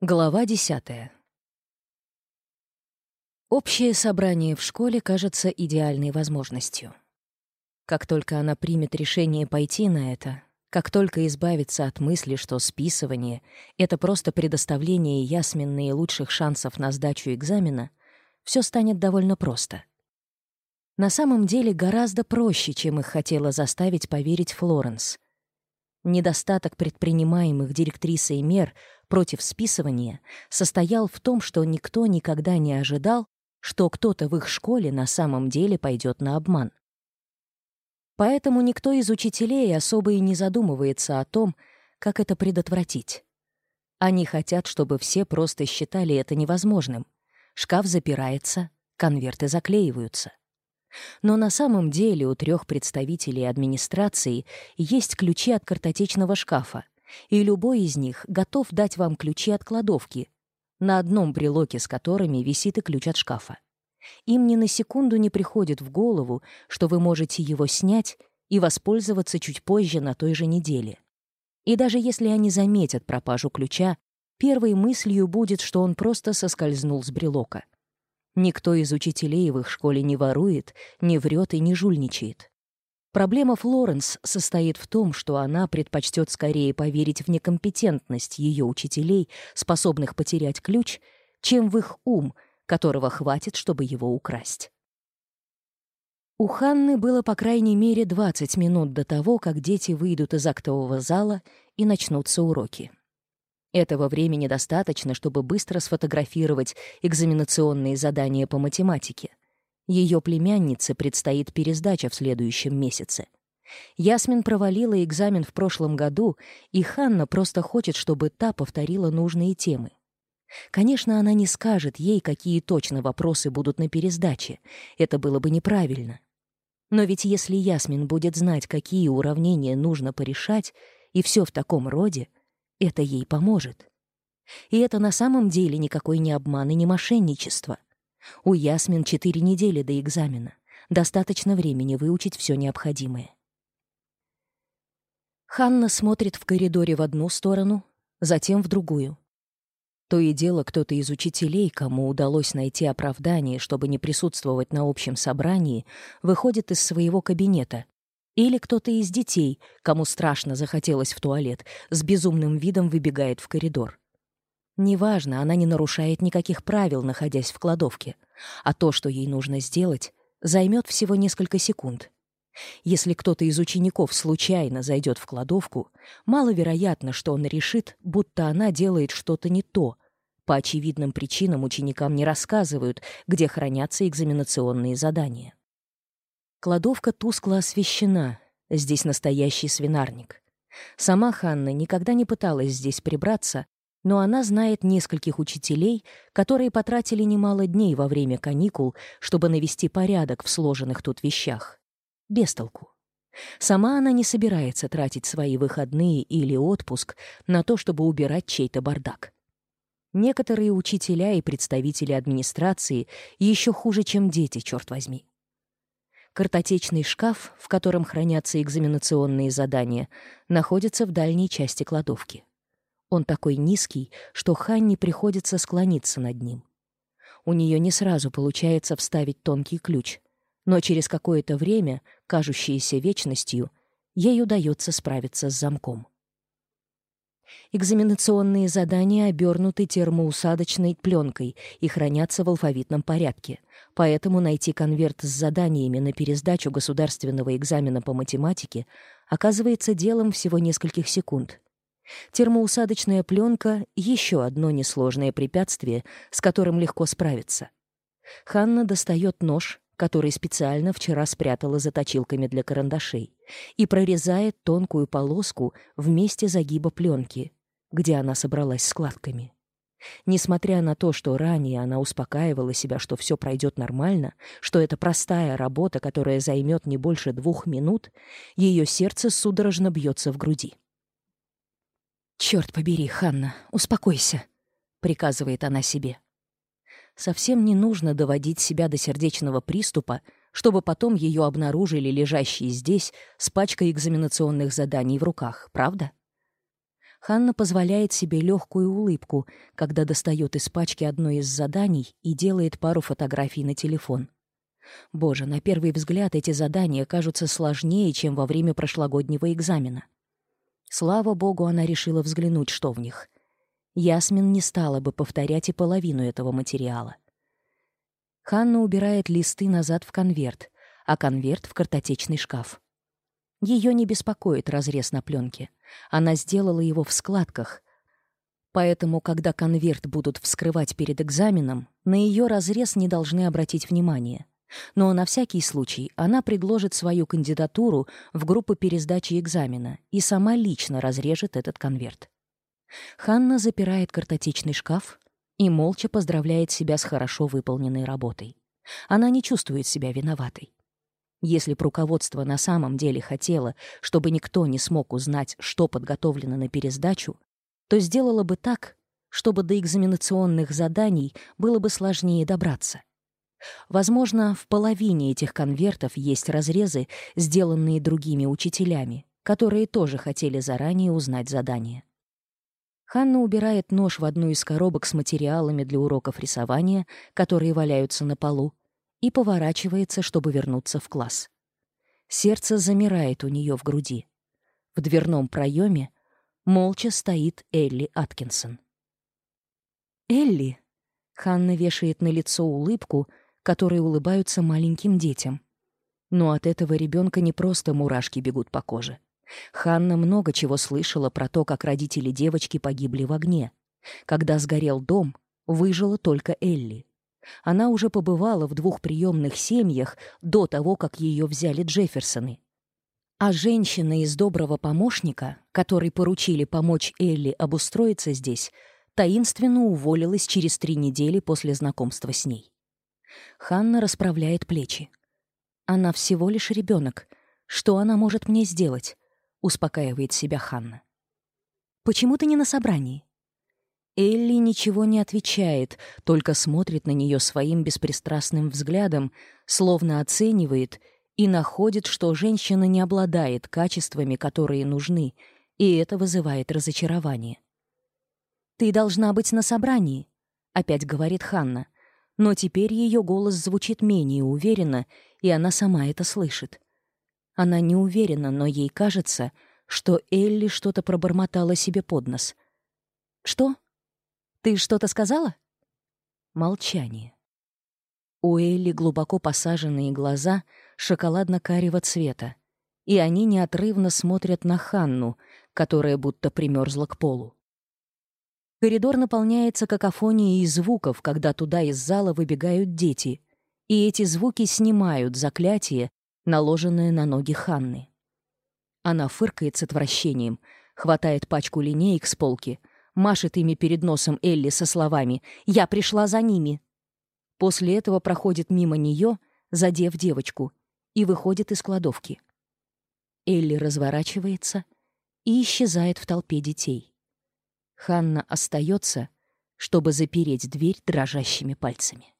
Глава 10. Общее собрание в школе кажется идеальной возможностью. Как только она примет решение пойти на это, как только избавится от мысли, что списывание — это просто предоставление ясминной лучших шансов на сдачу экзамена, все станет довольно просто. На самом деле гораздо проще, чем их хотела заставить поверить Флоренс — Недостаток предпринимаемых директрисой мер против списывания состоял в том, что никто никогда не ожидал, что кто-то в их школе на самом деле пойдет на обман. Поэтому никто из учителей особо и не задумывается о том, как это предотвратить. Они хотят, чтобы все просто считали это невозможным. Шкаф запирается, конверты заклеиваются. Но на самом деле у трех представителей администрации есть ключи от картотечного шкафа — и любой из них готов дать вам ключи от кладовки, на одном брелоке с которыми висит и ключ от шкафа. Им ни на секунду не приходит в голову, что вы можете его снять и воспользоваться чуть позже на той же неделе. И даже если они заметят пропажу ключа, первой мыслью будет, что он просто соскользнул с брелока. Никто из учителей в их школе не ворует, не врет и не жульничает. Проблема Флоренс состоит в том, что она предпочтет скорее поверить в некомпетентность ее учителей, способных потерять ключ, чем в их ум, которого хватит, чтобы его украсть. У Ханны было по крайней мере 20 минут до того, как дети выйдут из актового зала и начнутся уроки. Этого времени достаточно, чтобы быстро сфотографировать экзаменационные задания по математике — ее племяннице предстоит пересдача в следующем месяце. Ясмин провалила экзамен в прошлом году, и Ханна просто хочет, чтобы та повторила нужные темы. Конечно, она не скажет ей, какие точно вопросы будут на пересдаче. Это было бы неправильно. Но ведь если Ясмин будет знать, какие уравнения нужно порешать, и все в таком роде, это ей поможет. И это на самом деле никакой не обман и не мошенничество. У Ясмин четыре недели до экзамена. Достаточно времени выучить все необходимое. Ханна смотрит в коридоре в одну сторону, затем в другую. То и дело кто-то из учителей, кому удалось найти оправдание, чтобы не присутствовать на общем собрании, выходит из своего кабинета. Или кто-то из детей, кому страшно захотелось в туалет, с безумным видом выбегает в коридор. Неважно, она не нарушает никаких правил, находясь в кладовке, а то, что ей нужно сделать, займет всего несколько секунд. Если кто-то из учеников случайно зайдет в кладовку, маловероятно, что он решит, будто она делает что-то не то. По очевидным причинам ученикам не рассказывают, где хранятся экзаменационные задания. Кладовка тускло освещена, здесь настоящий свинарник. Сама Ханна никогда не пыталась здесь прибраться, но она знает нескольких учителей, которые потратили немало дней во время каникул, чтобы навести порядок в сложенных тут вещах. Без толку. Сама она не собирается тратить свои выходные или отпуск на то, чтобы убирать чей-то бардак. Некоторые учителя и представители администрации еще хуже, чем дети, черт возьми. Картотечный шкаф, в котором хранятся экзаменационные задания, находится в дальней части кладовки. Он такой низкий, что Ханне приходится склониться над ним. У нее не сразу получается вставить тонкий ключ, но через какое-то время, кажущееся вечностью, ей удается справиться с замком. Экзаменационные задания обернуты термоусадочной пленкой и хранятся в алфавитном порядке, поэтому найти конверт с заданиями на пересдачу государственного экзамена по математике оказывается делом всего нескольких секунд. Термоусадочная пленка — еще одно несложное препятствие, с которым легко справиться. Ханна достает нож, который специально вчера спрятала за точилками для карандашей, и прорезает тонкую полоску вместе месте загиба пленки, где она собралась складками. Несмотря на то, что ранее она успокаивала себя, что все пройдет нормально, что это простая работа, которая займет не больше двух минут, ее сердце судорожно бьется в груди. Черт побери, Ханна, успокойся», — приказывает она себе. Совсем не нужно доводить себя до сердечного приступа, чтобы потом ее обнаружили лежащие здесь с пачкой экзаменационных заданий в руках, правда? Ханна позволяет себе легкую улыбку, когда достает из пачки одно из заданий и делает пару фотографий на телефон. Боже, на первый взгляд эти задания кажутся сложнее, чем во время прошлогоднего экзамена. Слава богу, она решила взглянуть, что в них. Ясмин не стала бы повторять и половину этого материала. Ханна убирает листы назад в конверт, а конверт в картотечный шкаф. Ее не беспокоит разрез на пленке. Она сделала его в складках. Поэтому, когда конверт будут вскрывать перед экзаменом, на ее разрез не должны обратить внимания. Но на всякий случай она предложит свою кандидатуру в группу пересдачи экзамена и сама лично разрежет этот конверт. Ханна запирает картотечный шкаф и молча поздравляет себя с хорошо выполненной работой. Она не чувствует себя виноватой. Если бы руководство на самом деле хотело, чтобы никто не смог узнать, что подготовлено на пересдачу, то сделало бы так, чтобы до экзаменационных заданий было бы сложнее добраться — Возможно, в половине этих конвертов есть разрезы, сделанные другими учителями, которые тоже хотели заранее узнать задание. Ханна убирает нож в одну из коробок с материалами для уроков рисования, которые валяются на полу, и поворачивается, чтобы вернуться в класс. Сердце замирает у нее в груди. В дверном проеме молча стоит Элли Аткинсон. «Элли!» Ханна вешает на лицо улыбку — которые улыбаются маленьким детям. Но от этого ребенка не просто мурашки бегут по коже. Ханна много чего слышала про то, как родители девочки погибли в огне. Когда сгорел дом, выжила только Элли. Она уже побывала в двух приемных семьях до того, как ее взяли Джефферсоны. А женщина из доброго помощника, которой поручили помочь Элли обустроиться здесь, таинственно уволилась через три недели после знакомства с ней. Ханна расправляет плечи. Она всего лишь ребенок. Что она может мне сделать? Успокаивает себя Ханна. Почему ты не на собрании? Элли ничего не отвечает, только смотрит на нее своим беспристрастным взглядом, словно оценивает и находит, что женщина не обладает качествами, которые нужны, и это вызывает разочарование. «Ты должна быть на собрании», — опять говорит Ханна но теперь ее голос звучит менее уверенно, и она сама это слышит. Она не уверена, но ей кажется, что Элли что-то пробормотала себе под нос. «Что? Ты что-то сказала?» Молчание. У Элли глубоко посаженные глаза шоколадно-карего цвета, и они неотрывно смотрят на Ханну, которая будто примерзла к полу. Коридор наполняется какофонией звуков, когда туда из зала выбегают дети, и эти звуки снимают заклятие, наложенное на ноги Ханны. Она фыркает с отвращением, хватает пачку линеек с полки, машет ими перед носом Элли со словами «Я пришла за ними!». После этого проходит мимо нее, задев девочку, и выходит из кладовки. Элли разворачивается и исчезает в толпе детей. Ханна остается, чтобы запереть дверь дрожащими пальцами.